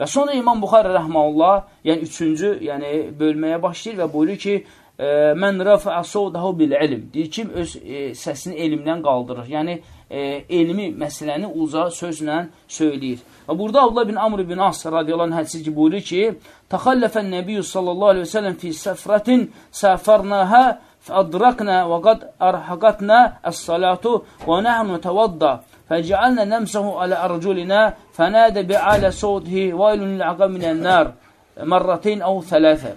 Və sonra İmam Buxarə rəhməllah, yəni üçüncü, yəni bölməyə başlayır və buyurur ki, e, mən rəfə sovdahu bil ilm. Deyir ki, öz e, səsini elmdən qaldırır. Yəni, e, elmi məsələni uza sözlə söyləyir. Və burada Abdullah bin Amr bin As radiyallahu anh hədisi ki, buyurur ki, Təxalləfən Nəbiyyü sallallahu aleyhi ve sellem fi səfrətin səfərnəhə fədraknə və qad ərhəqatnə əs-salatu və nəhnu təvadda فجعلنا نمسه على أرجلنا فنادى بأعلى صوته ويل للعقاب من النار مرتين أو ثلاثة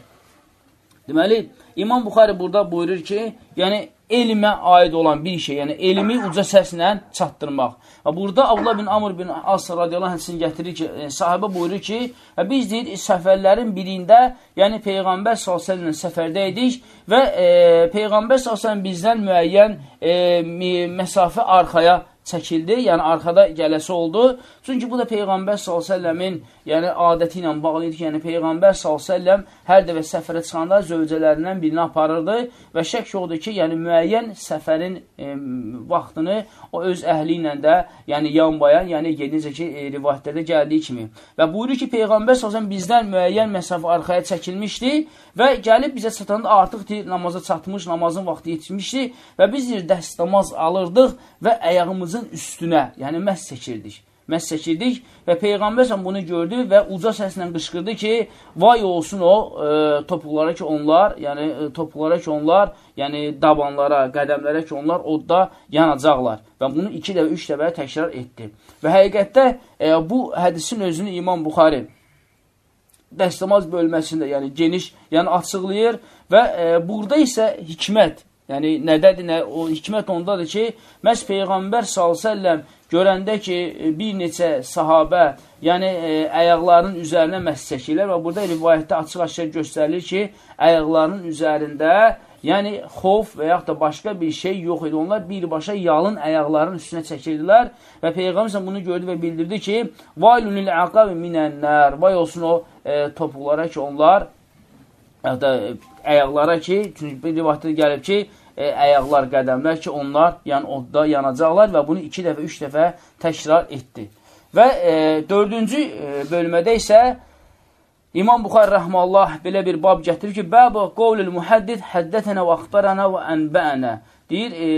Deməli, İmam Buxari burada buyurur ki, yəni elmə aid olan bir şey, yəni elmi uca səslə çatdırmaq. Və burada Abdullah bin Amr bin As radiyallahu anh gətirir ki, e, sahibə buyurur ki, və biz deyir, səfərlərin birində, yəni Peyğəmbər s.ə.v səfərdə idik və e, Peyğəmbər s.ə.v bizdən müəyyən e, məsafə arxaya çəkildi, yəni arxada gələsi oldu. Çünki bu da Peyğəmbər s.ə.v-in yəni adəti ilə bağlı idi ki, yəni Peyğəmbər s.ə.v hər dəfə səfərə çıxanda zövcələrindən birini aparırdı və şək yoxdur ki, yəni müəyyən səfərin e, vaxtını o öz əhli ilə də yəni yanbayan, yəni yedicə ki, e, rivayətlərdə gəldiyi kimi. Və buyurur ki, Peyğəmbər s.ə.v bizdən müəyyən məsafə arxaya çəkilmişdi və gəlib bizə çatanda artıq namaza çatmış, namazın vaxtı yetişmişdi və biz deyir, dəstəmaz alırdıq və əyağımızın üstünə, yəni məhz çəkirdik məhz çəkirdik və Peyğəmbər bunu gördü və uca səslə qışqırdı ki, vay olsun o e, topuqlara ki onlar, yəni e, topuqlara ki onlar, yəni dabanlara, qədəmlərə ki onlar odda yanacaqlar. Və bunu iki dəfə, üç dəfə təkrar etdi. Və həqiqətdə e, bu hədisin özünü İmam Buxari dəstəmaz bölməsində, yəni geniş, yəni açıqlayır və e, burada isə hikmət, yəni nədədir, nə, o hikmət ondadır ki, məhz Peyğəmbər s.ə.v görəndə ki, e, bir neçə sahabə, yəni ə, e, əyaqlarının üzərinə məhz çəkirlər və burada rivayətdə açıq-aşıq göstərilir ki, əyaqlarının üzərində yəni xof və yaxud da başqa bir şey yox idi. Onlar birbaşa yalın əyaqların üstünə çəkirdilər və Peyğəmbər bunu gördü və bildirdi ki, vaylunil əqabi minənlər, vay olsun o e, topuqlara ki, onlar yaxud da əyaqlara ki, çünki bir rivayətdə gəlib ki, e, əyaqlar, qədəmlər ki, onlar yəni odda yanacaqlar və bunu iki dəfə, üç dəfə təkrar etdi. Və e, dördüncü e, bölmədə isə İmam Buxar rəhməllah belə bir bab gətirir ki, Bəbu qovlül mühəddid həddətənə və axbarana və ənbəənə deyir, e,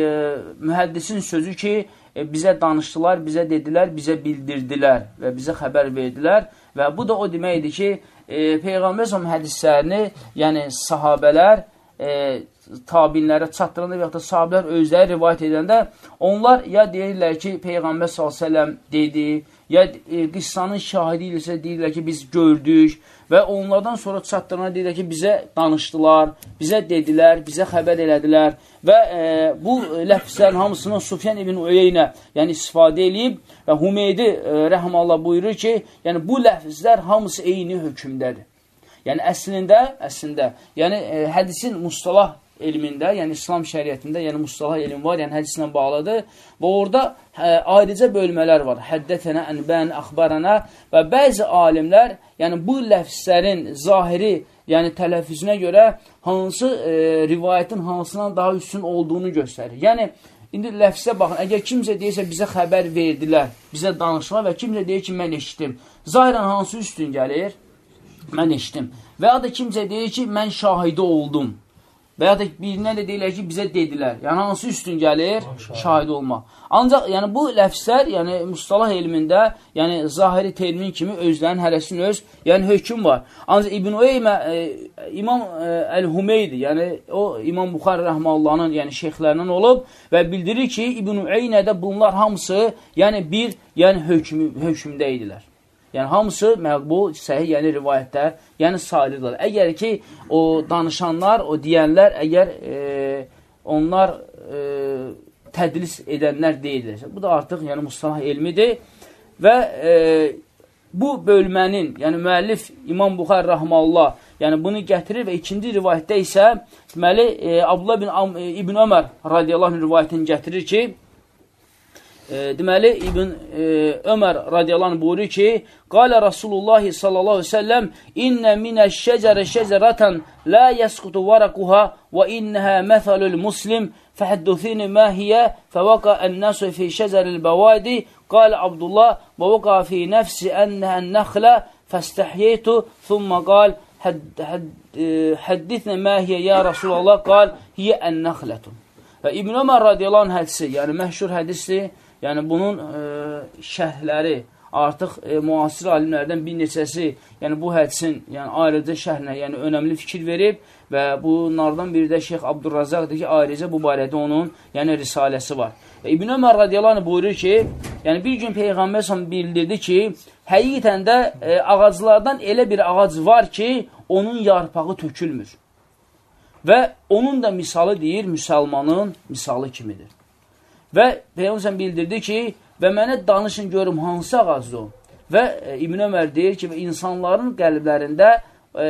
mühəddisin sözü ki, e, bizə danışdılar, bizə dedilər, bizə bildirdilər və bizə xəbər verdilər. Və bu da o deməkdir ki, e, Peyğəmbər hədislərini, yəni sahabələr e, tabinlərə çatdıranda və ya da sahabələr özləri rivayət edəndə onlar ya deyirlər ki, Peyğəmbər s.ə.v dedi, ya e, qıssanın şahidi ilə deyirlər ki, biz gördük və onlardan sonra çatdırana deyirlər ki, bizə danışdılar, bizə dedilər, bizə xəbər elədilər və e, bu ləfzlərin hamısını Sufyan ibn Öyeynə yəni istifadə edib və Humeydi e, rəhməllah buyurur ki, yəni bu ləfzlər hamısı eyni hökmdədir. Yəni əslində, əslində, yəni e, hədisin mustalah elmində, yəni İslam şəriətində, yəni mustalah elm var, yəni hədislə bağlıdır və orada hə, ayrıca bölmələr var. Həddətənə, ənbən, əxbarana və bəzi alimlər, yəni bu ləfslərin zahiri, yəni tələffüzünə görə hansı e, rivayətin hansından daha üstün olduğunu göstərir. Yəni, indi ləfsə baxın, əgər kimsə deyirsə bizə xəbər verdilər, bizə danışma və kimsə deyir ki, mən eşitdim. Zahirən hansı üstün gəlir? Mən eşitdim. Və ya da kimsə deyir ki, mən şahidi oldum. Və ya da birindən də deyirlər ki, bizə dedilər. Yəni, hansı üstün gəlir? Şahid olmaq. Ancaq, yəni, bu ləfslər, yəni, mustalah elmində, yəni, zahiri termin kimi özlərinin hərəsinin öz, yəni, hökum var. Ancaq İbn Ueymə, e, İmam e, Əl-Humeydi, yəni, o İmam Buxar Rəhməllahın, yəni, şeyxlərindən olub və bildirir ki, İbn Ueynədə bunlar hamısı, yəni, bir, yəni, hökmü, hökmdə idilər. Yəni, hamısı məqbul, səhih, yəni rivayətlər, yəni salirlər. Əgər ki, o danışanlar, o deyənlər, əgər e, onlar e, tədlis edənlər deyildirsə, bu da artıq yəni mustalah elmidir və e, bu bölmənin, yəni müəllif İmam Buxar Rahmallah, yəni bunu gətirir və ikinci rivayətdə isə deməli, e, Abdullah bin e, İbn Ömər radiyallahu anh rivayətini gətirir ki, E, deməli, İbn e, Ömər radiyallahu buyurur ki, Qalə Rasulullah sallallahu aleyhi ve sellem, İnnə minə şəcərə şəcərətən la yəsqutu varaquha və innəhə məsəlül muslim fəhəddüthini məhiyyə fəvəqa ən-nəsu fi şəcəril bəvadi Qalə Abdullah və vəqa fi nəfsi ənəhən nəxlə fəstəhiyyətu thumma qal həddithnə mə hiyə ya Rasulallah qal hiyə ən-nəxlətun. Və İbn Ömər radiyallahu anh hədisi, yəni məhşur hədisdir, yəni bunun e, şərhləri, artıq e, müasir alimlərdən bir neçəsi, yəni bu hədisin yəni ayrıca şərhinə, yəni önəmli fikir verib və bunlardan biri də Şeyx Abdurrazaqdır ki, ayrıca bu barədə onun yəni risaləsi var. Və İbn Ömər radiyallahu buyurur ki, yəni bir gün Peyğəmbər səhəm bildirdi ki, həqiqətən də e, ağaclardan elə bir ağac var ki, onun yarpağı tökülmür. Və onun da misalı deyir, müsəlmanın misalı kimidir. Və Peyğəmbər bildirdi ki, və mənə danışın görüm hansı ağacdır o. Və e, İbn Ömər deyir ki, insanların qəlblərində e,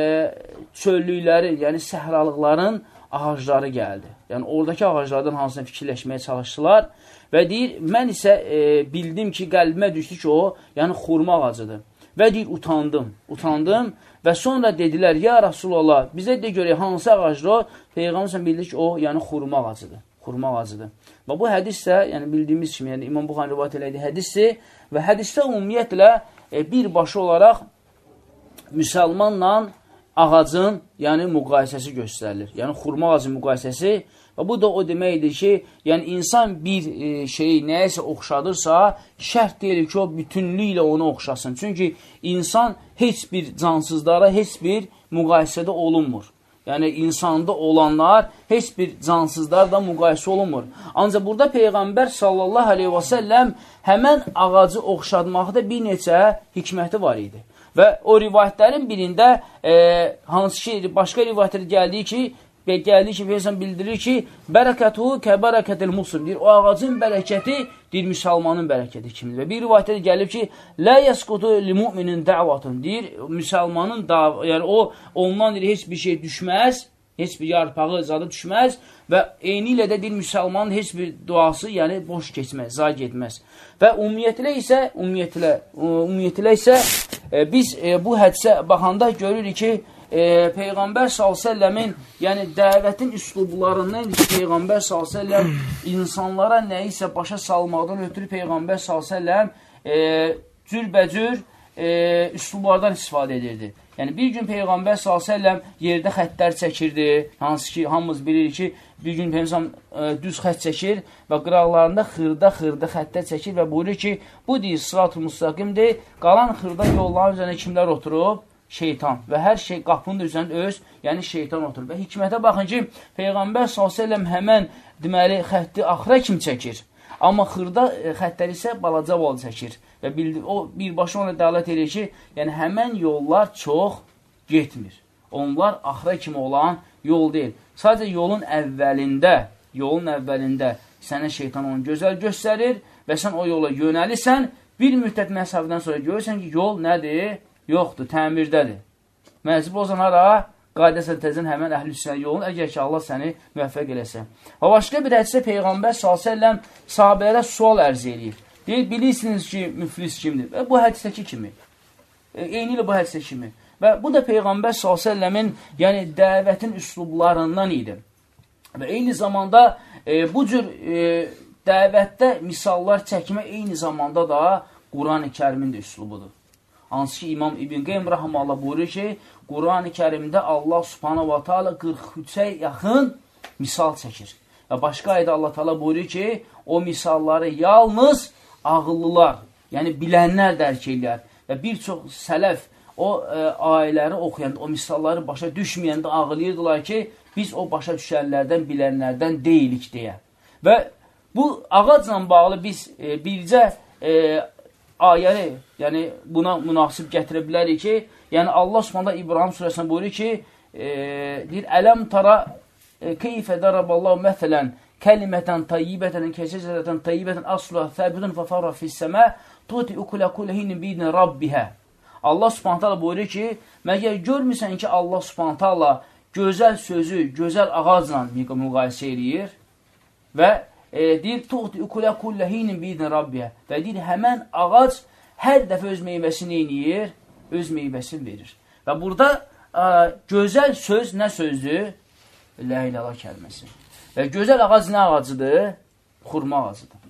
çöllüklərin, yəni səhralıqların ağacları gəldi. Yəni oradakı ağaclardan hansını fikirləşməyə çalışdılar və deyir, mən isə e, bildim ki, qəlbimə düşdü ki, o, yəni xurma ağacıdır. Və deyir, utandım, utandım Və sonra dedilər, ya Rasulallah, bizə de görək, hansı ağacdır o? Peyğəmbər bildir ki, o, yəni xurma ağacıdır. Xurma ağacıdır. Və bu hədis də, yəni bildiyimiz kimi, yəni İmam Buxan rivayət elədiyi hədisdir və hədisdə ümumiyyətlə e, birbaşa olaraq müsəlmanla ağacın, yəni müqayisəsi göstərilir. Yəni xurma ağacın müqayisəsi Və bu da o deməkdir ki, yəni insan bir e, şeyi nəyəsə oxşadırsa, şərt deyil ki, o bütünlüklə onu oxşasın. Çünki insan heç bir cansızlara heç bir müqayisədə olunmur. Yəni, insanda olanlar heç bir cansızlarla müqayisə olunmur. Ancaq burada Peyğəmbər sallallahu aleyhi və səlləm həmən ağacı oxşadmaqda bir neçə hikməti var idi. Və o rivayətlərin birində, e, hansı ki, başqa rivayətlər gəldiyi ki, və gəldi ki, Peyğəmbər bildirir ki, bərəkətuhu kəbərəkətil muslim deyir. O ağacın bərəkəti deyir müsəlmanın bərəkəti kimidir. Və bir rivayətdə gəlib ki, la yasqutu li mu'minin da'vatun deyir, müsəlmanın da, yəni o ondan deyir heç bir şey düşməz, heç bir yarpağı zadı düşməz və eyni ilə də deyir müsəlmanın heç bir duası, yəni boş keçməz, zay getməz. Və ümumiyyətlə isə, ümumiyyətlə, ümumiyyətlə isə e, biz e, bu hədisə baxanda görürük ki, e, Peyğəmbər s.ə.v-in yəni dəvətin üslublarından ki, Peyğəmbər s.ə.v insanlara nəyisə başa salmaqdan ötürü Peyğəmbər s.ə.v e, cürbəcür e, üslublardan istifadə edirdi. Yəni, bir gün Peyğəmbər s.ə.v yerdə xəttlər çəkirdi, hansı ki, hamımız bilirik ki, bir gün Peyğəmbər e, düz xət çəkir və qıraqlarında xırda-xırda xəttlər çəkir və buyurur ki, bu deyir, sırat-ı müstəqimdir, qalan xırda yolların üzərində kimlər oturub? Şeytan və hər şey qapının üzərində öz, yəni şeytan oturur. Və hikmətə baxın ki, Peyğəmbər s.ə.v həmən deməli xətti axıra kim çəkir. Amma xırda e, xəttləri isə balaca bol çəkir. Və bildi, o birbaşa ona dəalət edir ki, yəni həmən yollar çox getmir. Onlar axıra kimi olan yol deyil. Sadəcə yolun əvvəlində, yolun əvvəlində sənə şeytan onu gözəl göstərir və sən o yola yönəlirsən, bir müddət məsafədən sonra görürsən ki, yol nədir? Yoxdur, təmirdədir. Məcbur olsan hara? Qaydəsən təzən həmən əhl-i sünnə yolun, əgər ki, Allah səni müvəffəq eləsə. Və başqa bir hədisdə Peyğəmbər s.ə.v sahabələrə sual ərz eləyir. Deyir, bilirsiniz ki, müflis kimdir? Və bu hədisdəki kimi. E, eyni ilə bu hədisdəki kimi. Və bu da Peyğəmbər s.ə.v-in yəni, dəvətin üslublarından idi. Və eyni zamanda e, bu cür e, dəvətdə misallar çəkmə eyni zamanda da Quran-ı kərimin də üslubudur. Hansı ki, İmam İbn Qeym Rahmanallah buyurur ki, Quran-ı kərimdə Allah subhanahu wa ta'ala 43-ə yaxın misal çəkir. Və başqa ayda Allah ta'ala buyurur ki, o misalları yalnız ağıllılar, yəni bilənlər dərk eləyər. Və bir çox sələf o ə, e, ayələri oxuyanda, o misalları başa düşməyəndə ağlayırdılar ki, biz o başa düşənlərdən, bilənlərdən deyilik deyə. Və bu ağacla bağlı biz e, bircə e, ayəni, yəni buna münasib gətirə bilərik ki, yəni Allah Subhanahu İbrahim surəsində buyurur ki, e, deyir ələm tara e, keyfə daraballahu məsələn kəlimətən tayyibətən kəşəcərətən tayyibətən asluha səbidun fəfarra fissəmə tuti ukula kulehinin bidin rabbihə. Allah Subhanahu buyurur ki, məgər görmürsən ki, Allah Subhanahu gözəl sözü, gözəl ağacla müqayisə eləyir və e, deyir, tuğdi ukulə kulləhinin bidin Rabbiyə və deyir, həmən ağac hər dəfə öz meyvəsini eləyir, öz meyvəsini verir. Və burada ə, gözəl söz nə sözdür? Lə ilalə kəlməsi. Və gözəl ağac nə ağacıdır? Xurma ağacıdır.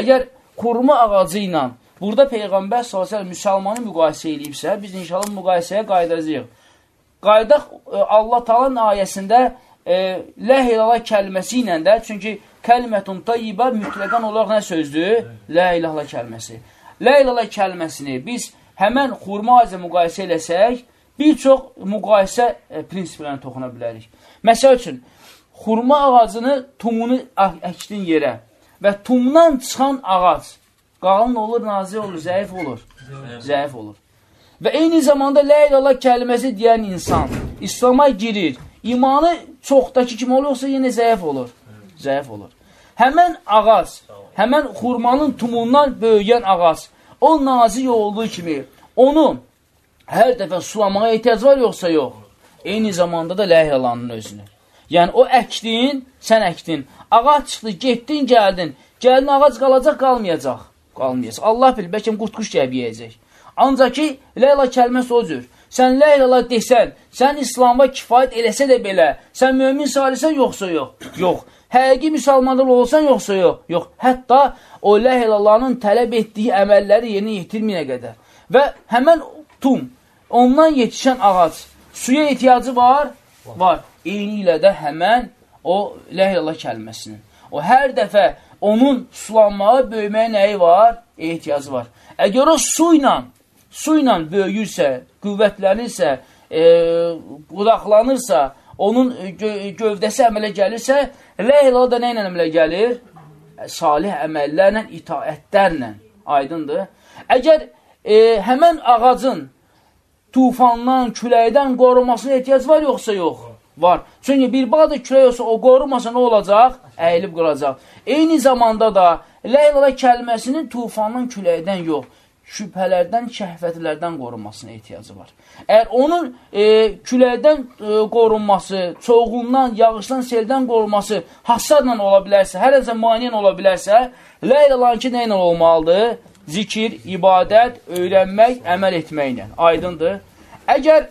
Əgər xurma ağacı ilə burada Peyğəmbər s.ə.v müsəlmanı müqayisə edibsə, biz inşallah müqayisəyə qaydacağıq. Qaydaq e, Allah talan ayəsində e, ləh ilala kəlməsi ilə də, çünki kəlmətun tayyibə mütləqən olaraq nə sözdür? Lə ilahla kəlməsi. Lə ilahla kəlməsini biz həmən xurma ağacı müqayisə eləsək, bir çox müqayisə e, prinsiplərini toxuna bilərik. Məsəl üçün, xurma ağacını, tumunu əkdin yerə və tumdan çıxan ağac qalın olur, nazik olur, zəif olur. Zəif olur. Və eyni zamanda lə ilallah kəlməsi deyən insan İslama girir. İmanı çoxdakı kim olursa yenə zəif olur. Zəif olur. Həmən ağac, həmən xurmanın tumundan böyüyən ağac, o nazik olduğu kimi onu hər dəfə sulamağa ehtiyac var yoxsa yox? Eyni zamanda da lə ilallanın özünü. Yəni, o əkdin, sən əkdin. Ağac çıxdı, getdin, gəldin. Gəldin, ağac qalacaq, qalmayacaq. Qalmayacaq. Allah bilir, bəlkə qurtquş gəlib yeyəcək. Ancaq ki, ləyla kəlməsi o cür. Sən ləyla desən, sən İslamda kifayət eləsə də belə, sən mömin salisən yoxsa yox? Yox. Həqiqi müsəlmanlar olsan yoxsa yox? Yox. Hətta o ləhəlalların tələb etdiyi əməlləri yerinə yetirməyənə qədər. Və həmən tum, ondan yetişən ağac, suya ehtiyacı var? Var. Eyni ilə də həmən o ləhiyallah kəlməsinin. O hər dəfə onun sulanmağa, böyüməyə nəyi var? Ehtiyacı var. Əgər o su ilə, su ilə böyüyürsə, qüvvətlənirsə, e, qudaqlanırsa, onun gö gövdəsi əmələ gəlirsə, ləhiyallah da nə ilə əmələ gəlir? Salih əməllərlə, itaətlərlə. Aydındır. Əgər e, həmən ağacın tufandan, küləkdən qorunmasına ehtiyac var yoxsa yox? var. Çünki bir bağda külək olsa, o qorumasa nə olacaq? Əyilib qıracaq. Eyni zamanda da Leyla kəlməsinin tufandan, küləkdən yox, şübhələrdən, şəhvətlərdən qorunmasına ehtiyacı var. Əgər onun e, küləkdən e, qorunması, çoğundan, yağışdan, seldən qorunması hasadla ola bilərsə, hər əzə maniyyən ola bilərsə, Leylalanki nə ilə olmalıdır? Zikir, ibadət, öyrənmək, əməl etməklə. Aydındır. Əgər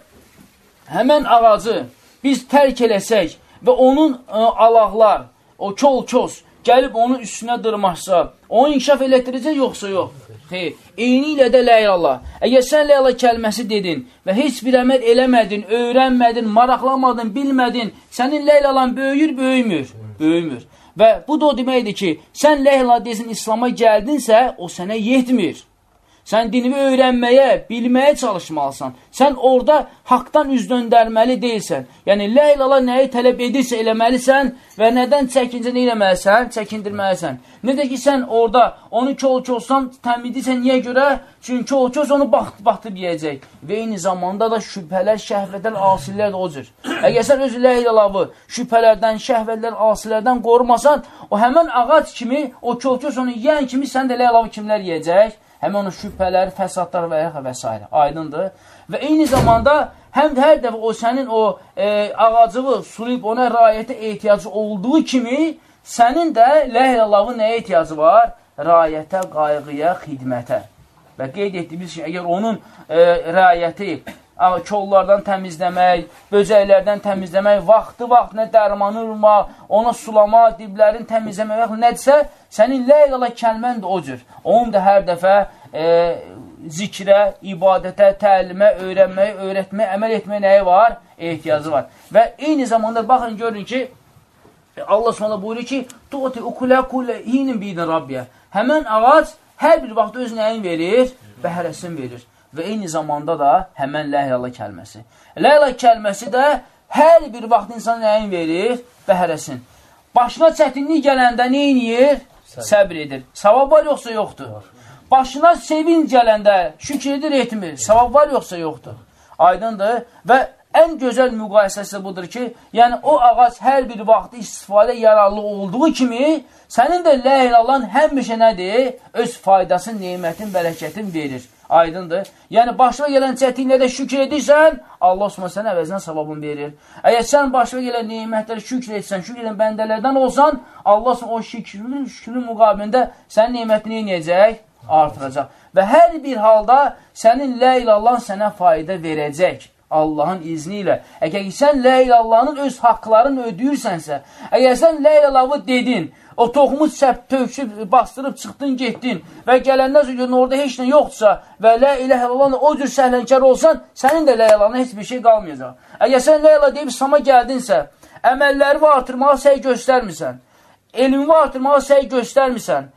həmən ağacı biz tərk eləsək və onun ə, e, alaqlar, o kol-kos gəlib onun üstünə dırmaşsa, onu inkişaf elətdirəcək yoxsa yox? Xeyr, eyni ilə də ləylallah. Əgər sən ləylallah kəlməsi dedin və heç bir əməl eləmədin, öyrənmədin, maraqlamadın, bilmədin, sənin ləylalan böyüyür, böyümür, böyümür. Və bu da o deməkdir ki, sən ləylallah desin İslama gəldinsə, o sənə yetmir. Sən dinini öyrənməyə, bilməyə çalışmalısan. Sən orada haqdan üz döndərməli deyilsən. Yəni, lə ilala nəyi tələb edirsə eləməlisən və nədən çəkincə nə eləməlisən? Çəkindirməlisən. Necə ki, sən orada onu kol-kolsan, təmidirsən, niyə görə? Çünki kol-kos onu baxtıb yiyəcək. Və eyni zamanda da şübhələr, şəhvətlər, asilər də o cür. Əgər sən öz lə ilalavı şübhələrdən, şəhvətlər, asilərdən qorumasan, o həmən ağac kimi, o kol-kos onu yiyən kimi sən də lə ilalavı kimlər yiyəcək? Həmin onun şübhələri, fəsadlar və yaxə və s. Aydındır. Və eyni zamanda həm də hər dəfə o sənin o e, ağacığı sulayıb ona rayətə ehtiyacı olduğu kimi, sənin də ləhləlavı nəyə ehtiyacı var? Rayətə, qayğıya, xidmətə. Və qeyd etdiyimiz ki, əgər onun e, rayəti kollardan təmizləmək, böcəklərdən təmizləmək, vaxtı vaxtına dərmanı vurmaq, ona sulama, diblərini təmizləmək, nədirsə, sənin ləyqala kəlmən də o cür. Onun da hər dəfə e, zikrə, ibadətə, təlimə, öyrənməyə, öyrətməyə, əməl etməyə nəyi var? Ehtiyacı var. Və eyni zamanda baxın, görün ki, Allah sonra buyurur ki, Tuğti ukulə kullə hinin bidin Rabbiyə. Həmən ağac hər bir vaxt öz nəyin verir? Bəhrəsini verir və eyni zamanda da həmən ləhiyallah kəlməsi. Ləhiyallah kəlməsi də hər bir vaxt insan nəyin verir? Bəhərəsin. Başına çətinlik gələndə edir? Səbr edir. Savab var yoxsa yoxdur? Başına sevinc gələndə şükür edir, etmir. Savab var yoxsa yoxdur? Aydındır. Və ən gözəl müqayisəsi budur ki, yəni o ağac hər bir vaxt istifadə yararlı olduğu kimi, sənin də lə ilallah həmişə nədir? Öz faydasını, neymətin, bərəkətin verir. Aydındır. Yəni, başına gələn çətinlərdə şükür edirsən, Allah Osman sənə əvəzinə savabını verir. Əgər sən başına gələn neymətləri şükür etsən, şükür edən bəndələrdən olsan, Allah Osman o şükrün, şükrün müqabilində sənin neymətini inəyəcək, artıracaq. Və hər bir halda sənin lə ilallah sənə fayda verəcək. Allahın izni ilə. Əgər sən lə ilallahın öz haqlarını ödəyirsənsə, əgər sən lə ilallahı dedin, o toxumu səp, tövküb, bastırıb, çıxdın, getdin və gələndən sonra orada heç nə yoxdursa və lə ilə illallah o cür səhlənkar olsan, sənin də lə ilallahına heç bir şey qalmayacaq. Əgər sən lə ilallah deyib İslam'a gəldinsə, əməlləri artırmağa səy göstərmirsən, elmi artırmağa səy göstərmirsən,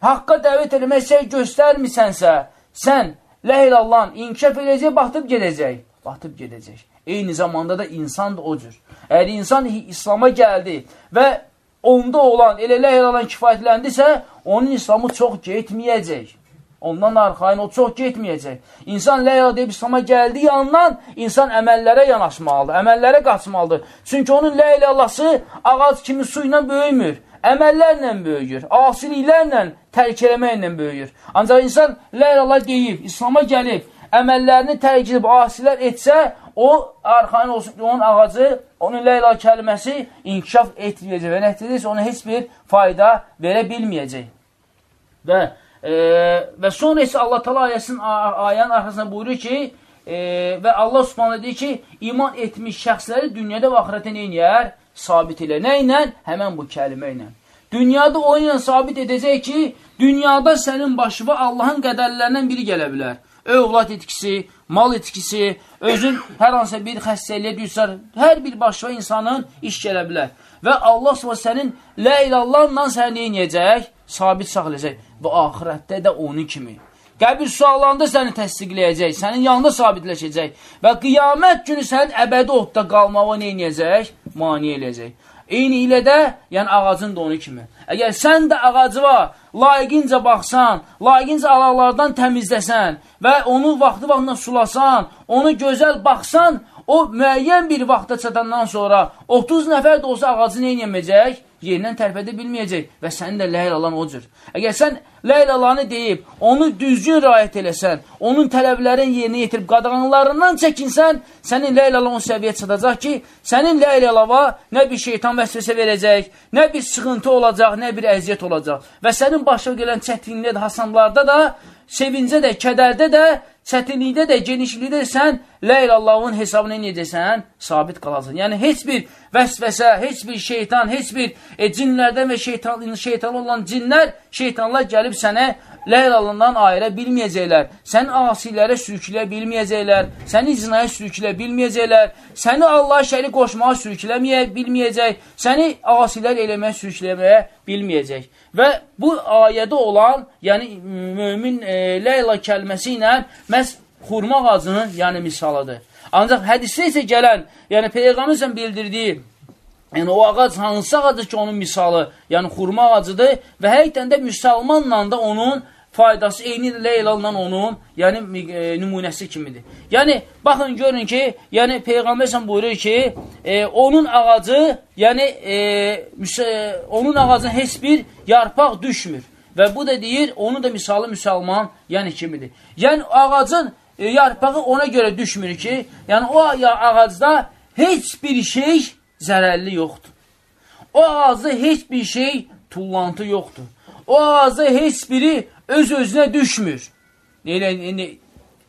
haqqa dəvət eləmək səy göstərmirsənsə, sən lə ilallahın inkişaf edəcək, batıb gedəcək batıb gedəcək. Eyni zamanda da insan da o cür. Əgər insan İslama gəldi və onda olan, elə lə olan kifayətləndisə, onun İslamı çox getməyəcək. Ondan arxayın o çox getməyəcək. İnsan lə deyib İslama gəldiyi yandan insan əməllərə yanaşmalıdır, əməllərə qaçmalıdır. Çünki onun lə ilallası ağac kimi su ilə böyümür. Əməllərlə böyüyür, asiliklərlə tərk eləməklə böyüyür. Ancaq insan lə ilallah deyib, İslama gəlib, əməllərini tərk edib asilər etsə, o arxain olsun ki, onun ağacı, onun ləyla kəlməsi inkişaf etməyəcək və nəticədə ona heç bir fayda verə bilməyəcək. Və, e, və sonra isə Allah tala ayəsinin ayənin arxasında buyurur ki, e, və Allah subhanə deyir ki, iman etmiş şəxsləri dünyada və axirətə neynəyər? Sabit elə. Nə ilə? Həmən bu kəlimə ilə. Dünyada o ilə sabit edəcək ki, dünyada sənin başına Allahın qədərlərindən biri gələ bilər övlad itkisi, mal itkisi, özün hər hansısa bir xəstəliyə düşər, hər bir başqa insanın iş gələ bilər. Və Allah s.ə. sənin lə ilallahla səni neyəcək? Sabit saxlayacaq. Və ahirətdə də onun kimi. Qəbir suallarında səni təsdiqləyəcək, sənin yanında sabitləşəcək və qiyamət günü sənin əbədi odda qalmağa neynəyəcək? Mani eləyəcək. Eyni ilə də, yəni ağacın da onu kimi. Əgər sən də ağacıva layiqincə baxsan, layiqincə alaqlardan təmizləsən və onu vaxtı vaxtına sulasan, onu gözəl baxsan, o müəyyən bir vaxta çatandan sonra 30 nəfər də olsa ağacı neynəməyəcək? Yerindən tərpədə bilməyəcək və sənin də ləyl alan o cür. Əgər sən ləyl alanı deyib, onu düzgün rayət eləsən, onun tələblərin yerinə yetirib qadağanlarından çəkinsən, sənin ləyl alan o səviyyə çatacaq ki, sənin ləyl alava nə bir şeytan vəsvəsə verəcək, nə bir sıxıntı olacaq, nə bir əziyyət olacaq. Və sənin başa gələn çətinlikdə də, hasanlarda da, sevincə də, kədərdə də çətinlikdə də, genişlikdə də sən lə ilallahın hesabını necəsən? Sabit qalasan. Yəni, heç bir vəsvəsə, heç bir şeytan, heç bir e, cinlərdən və şeytan, şeytan olan cinlər, şeytanlar gəlib sənə lə ilallahdan ayıra bilməyəcəklər. Səni asilərə sürükləyə bilməyəcəklər. Səni zinaya sürükləyə bilməyəcəklər. Səni Allah şəri qoşmağa sürükləməyə bilməyəcək. Səni asilər eləməyə sürükləməyə bilməyəcək. Və bu ayədə olan, yəni mömin e, ləyla kəlməsi ilə məhz xurma ağacının yəni misalıdır. Ancaq hədisdə isə gələn, yəni Peyğəmbər bildirdiyi Yəni, o ağac hansı ağacdır ki, onun misalı, yəni xurma ağacıdır və həqiqdən də müsəlmanla da onun faydası eyni leylanla onun, yəni e, nümunəsi kimidir. Yəni, baxın, görün ki, yəni Peyğəmbər buyurur ki, e, onun ağacı, yəni e, onun ağacın heç bir yarpaq düşmür. Və bu da deyir, onu da misalı müsəlman, yəni kimidir. Yəni, ağacın e, yarpağı ona görə düşmür ki, yəni o ağacda heç bir şey zərərli yoxdur. O ağacda heç bir şey tullantı yoxdur. O ağacda heç biri öz-özünə düşmür. Elə, elə,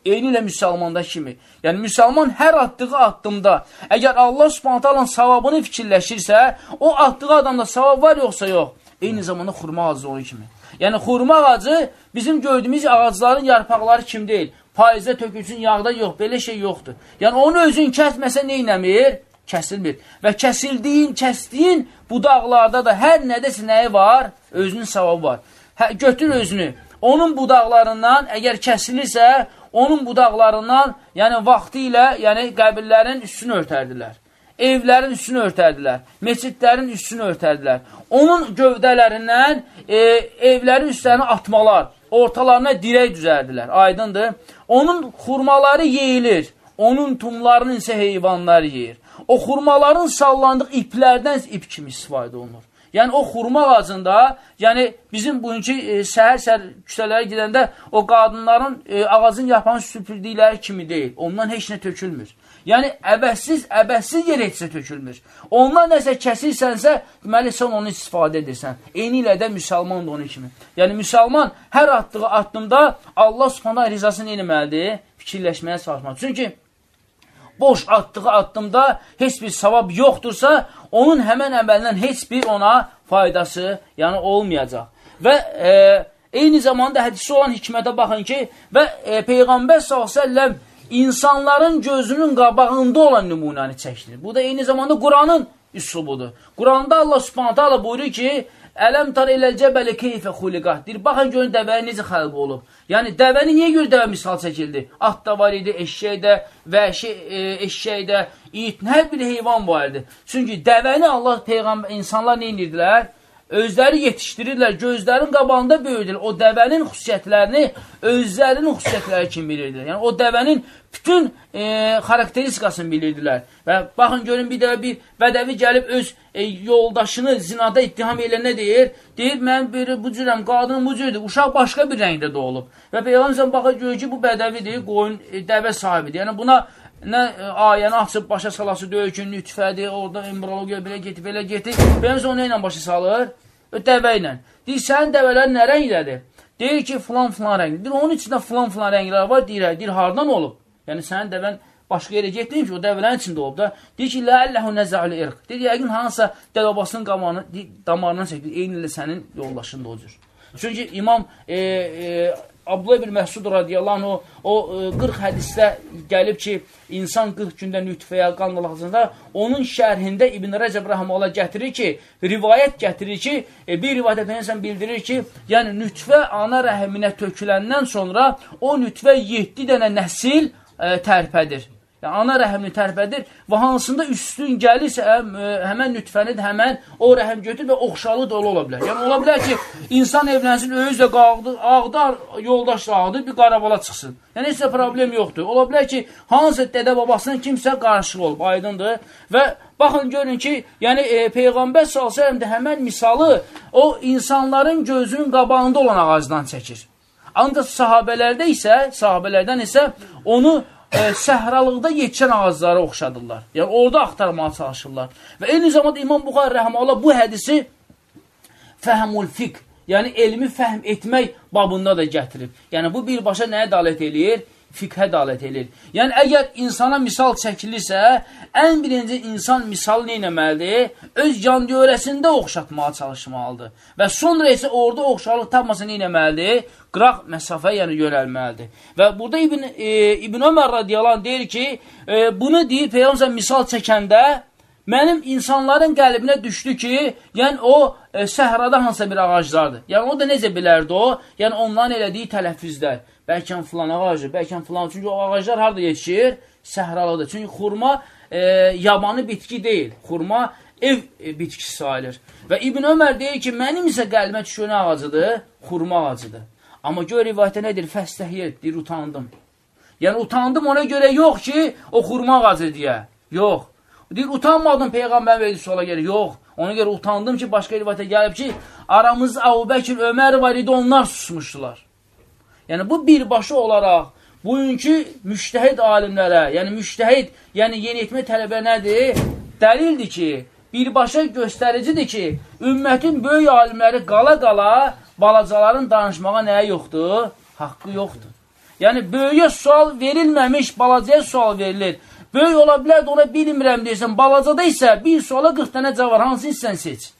eyni ilə müsəlmanda kimi. Yəni, müsəlman hər atdığı addımda, əgər Allah subhanətələ savabını fikirləşirsə, o atdığı adamda savab var yoxsa yox, eyni zamanda xurma ağacı onun kimi. Yəni, xurma ağacı bizim gördüyümüz ağacların yarpaqları kim deyil. Paizə tökülsün, yağda yox, belə şey yoxdur. Yəni, onu özün kəsməsə neynəmir? Kəsilmir. Və kəsildiyin, kəsdiyin budaqlarda da hər nədəsə nəyi var? Özünün savabı var. Hə, götür özünü. Onun budaqlarından, əgər kəsilirsə, onun budaqlarından, yəni vaxtı ilə, yəni qəbirlərin üstünü örtərdilər. Evlərin üstünü örtərdilər. Meçidlərin üstünü örtərdilər. Onun gövdələrindən e, evlərin üstlərini atmalar, ortalarına dirək düzərdilər. Aydındır. Onun xurmaları yeyilir. Onun tumlarını isə heyvanlar yeyir. O xurmaların sallandığı iplərdən ip kimi istifadə olunur. Yəni o xurma ağacında, yəni bizim bugünkü e, səhər-səhər küçələrə gedəndə o qadınların e, ağacın yapanı süpürdükləri kimi deyil. Ondan heç nə tökülmür. Yəni əbəssiz, əbəssiz yer etsə tökülmür. Ondan nəsə kəsirsənsə, deməli sən onu istifadə edirsən. Eyni ilə də müsəlman da onun kimi. Yəni müsəlman hər atdığı addımda Allah Subhanahu rizasını eləməlidir, fikirləşməyə çalışmalı. Çünki boş atdığı addımda heç bir savab yoxdursa, onun həmən əməlindən heç bir ona faydası yəni olmayacaq. Və e, eyni zamanda hədisi olan hikmətə baxın ki, və e, Peyğəmbər s.ə.v insanların gözünün qabağında olan nümunəni çəkdir. Bu da eyni zamanda Quranın üslubudur. Quranda Allah subhanətə Allah buyurur ki, Ələm tar eləl cəbəli keyfə xuliqat. Deyir, baxın görün dəvəyə necə xəlq olub. Yəni, dəvəni niyə görə dəvə misal çəkildi? At da var idi, eşşək də, vəhşi e, eşşək də, it, hər bir heyvan var idi. Çünki dəvəni Allah, Peyğəmbər, insanlar neyirdilər? Özləri yetişdirirlər, gözlərin qabağında böyüdürlər. O dəvənin xüsusiyyətlərini özlərinin xüsusiyyətləri kimi bilirdilər. Yəni, o dəvənin bütün e, xarakteristikasını bilirdilər. Və baxın, görün, bir dəvə bir bədəvi gəlib öz e, yoldaşını zinada ittiham elə nə deyir? Deyir, mən bir, bu cürəm, qadının bu cürdür, uşaq başqa bir rəngdə doğulub. Və Peyğəmbər baxır, görür ki, bu bədəvidir, qoyun, e, dəvə sahibidir. Yəni, buna nə e, ayəni açıb başa salası deyir ki, nütfədir, orada embriologiya belə getib, belə getib. Bəyəniz onu ilə başa salır? Dəvə ilə. Deyir, sənin dəvələr nə rəngdədir? Deyir ki, filan filan rəngdir. Deyir, onun içində filan filan rənglər var, deyir, deyir, hardan olub? Yəni, sənin dəvən başqa yerə getməyim ki, o dəvələrin içində olub da. Deyir ki, ləəlləhu nəzəli irq. Deyir, yəqin hansısa dəvəbasının qamarını, damarından çəkdir, eyni ilə sənin yoldaşın da o cür. Çünki imam e, e, Abdullah ibn Məhsud radiyallahu anh, o, o 40 e, hədisdə gəlib ki, insan 40 gündə nütfəyə qan qalacında, onun şərhində İbn Rəcəb Rəhmələ gətirir ki, rivayət gətirir ki, e, bir rivayətdə insan bildirir ki, yəni nütfə ana rəhəminə töküləndən sonra o nütfə 7 dənə nəsil e, tərpədir. Yəni, ana rəhmini tərpədir və hansında üstün gəlirsə, ə, həmən nütfəni də həmən o rəhm götür və oxşalı da ola bilər. Yəni, ola bilər ki, insan evlənsin, özü də qaldı, ağdar, yoldaş da ağdır, bir qarabala çıxsın. Yəni, heç də problem yoxdur. Ola bilər ki, hansı dədə babasının kimsə qarşılıq olub, aydındır. Və baxın, görün ki, yəni e, Peyğəmbər s.ə.v də həmən misalı o insanların gözünün qabağında olan ağacdan çəkir. Ancaq sahabələrdə isə, sahabələrdən isə onu e, səhralıqda yetişən ağaclara oxşadırlar. Yəni, orada axtarmağa çalışırlar. Və eyni zamanda İmam Buxar rəhmələ bu hədisi fəhmul fiqh, yəni elmi fəhm etmək babında da gətirib. Yəni, bu birbaşa nəyə dalət eləyir? Fiqhə dalət edir. Yəni, əgər insana misal çəkilirsə, ən birinci insan misal neynəməlidir? Öz can dörəsində oxşatmağa çalışmalıdır. Və sonra isə orada oxşarlıq tapmasa neynəməlidir? Qıraq məsafə, yəni yönəlməlidir. Və burada İbn, e, İbn Ömər radiyalan deyir ki, e, bunu deyir, Peyğəmbər misal çəkəndə, mənim insanların qəlbinə düşdü ki, yəni o e, səhrada hansısa bir ağaclardır. Yəni o da necə bilərdi o? Yəni onların elədiyi tələffüzlər. Bəlkə filan ağacı, bəlkə filan. Çünki o ağaclar harada yetişir? Səhralıdır. Çünki xurma e, yabanı bitki deyil. Xurma ev e, bitkisi sayılır. Və İbn Ömər deyir ki, mənim isə qəlbimə düşən ağacıdır, xurma ağacıdır. Amma gör rivayətə nədir? Fəstəhiyyət, deyir, utandım. Yəni, utandım ona görə yox ki, o xurma ağacı deyə. Yox. Deyir, utanmadım Peyğəmbər verdi suala gəlir. Yox. Ona görə utandım ki, başqa rivayətə gəlib ki, aramızda Əbu Bəkir, Ömər var idi, onlar susmuşdular. Yəni, bu birbaşa olaraq bugünkü müştəhid alimlərə, yəni müştəhid, yəni yeniyetmə tələbə nədir? Dəlildir ki, birbaşa göstəricidir ki, ümmətin böyük alimləri qala-qala balacaların danışmağa nəyə yoxdur? Haqqı yoxdur. Yəni, böyüyə sual verilməmiş, balacaya sual verilir. Böyük ola bilər də ona bilmirəm deyirsən, balacada isə bir suala 40 dənə cavab var, hansı sən seç?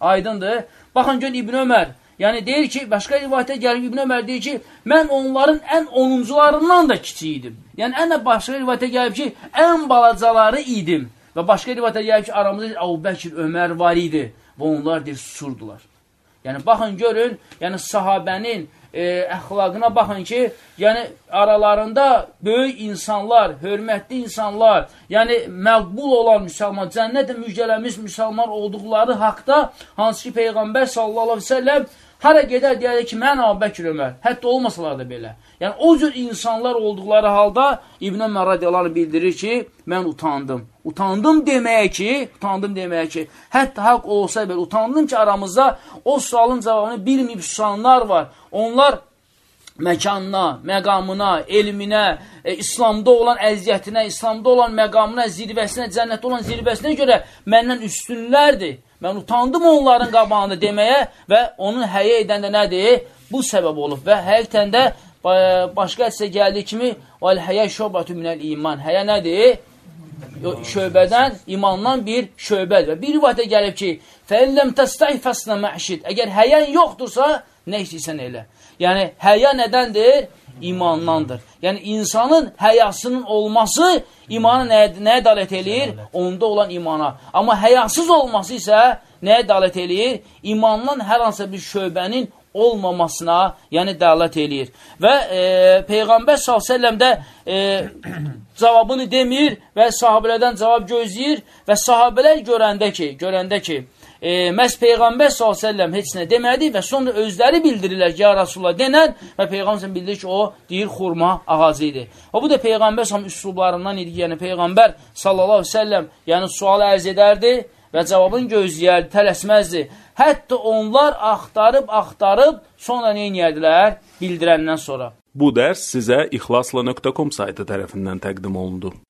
Aydındır. Baxın, gör İbn Ömər, Yəni deyir ki, başqa rivayətə gəlir İbn Ömər deyir ki, mən onların ən onuncularından da kiçik idim. Yəni ən başqa rivayətə gəlib ki, ən balacaları idim. Və başqa rivayətə gəlib ki, aramızda Əbu Bəkir, Ömər var idi və onlar deyir surdular. Yəni baxın görün, yəni sahabənin e, əxlaqına baxın ki, yəni aralarında böyük insanlar, hörmətli insanlar, yəni məqbul olan müsəlman, cənnətə müjdələmiş müsəlman olduqları haqda, hansı ki Peyğəmbər sallallahu aleyhi ve sellem Hara gedər deyərək ki, mən Abubəkir Ömər. Hətta olmasalar da belə. Yəni, o cür insanlar olduqları halda İbn Ömər radiyalarını bildirir ki, mən utandım. Utandım deməyə ki, utandım deməyə ki, hətta haqq olsa belə, utandım ki, aramızda o sualın cavabını bilməyib susanlar var. Onlar məkanına, məqamına, elminə, e, İslamda olan əziyyətinə, İslamda olan məqamına, zirvəsinə, cənnətdə olan zirvəsinə görə məndən üstünlərdir. Mən utandım onların qabağında deməyə və onun həyə edən də nədir? Bu səbəb olub və həqiqətən də başqa hədisə gəldiyi kimi "Vel həyə şöbətü minəl iman." Həyə nədir? şöbədən, imandan bir şöbədir. Və bir rivayətə gəlib ki, fəilləm təstəy fəsnə məşid. Əgər həyən yoxdursa, nə istəyirsən elə. Yəni, həya nədəndir? İmandandır. Yəni, insanın həyasının olması imana nəyə, nəyə dalət eləyir? Onda olan imana. Amma həyasız olması isə nəyə dalət eləyir? İmandan hər hansı bir şöbənin olmamasına, yəni dəlalət eləyir. Və e, Peyğəmbər s.ə.v də e, cavabını demir və sahabələrdən cavab gözləyir və sahabələr görəndə ki, görəndə ki, e, məhz Peyğəmbər s.ə.v heç nə demədi və sonra özləri bildirirlər ki, ya Rasulullah denən və Peyğəmbər bildirir ki, o deyir xurma ağacı idi. O bu da Peyğəmbər s.ə.v üslublarından idi ki, yəni Peyğəmbər s.ə.v yəni sual ərz edərdi və cavabını gözləyərdi, tələsməzdi. Hətta onlar axtarıb, axtarıb, sonra neynəyədilər? Bildirəndən sonra. Bu dərs sizə ixlasla.com saytı tərəfindən təqdim olundu.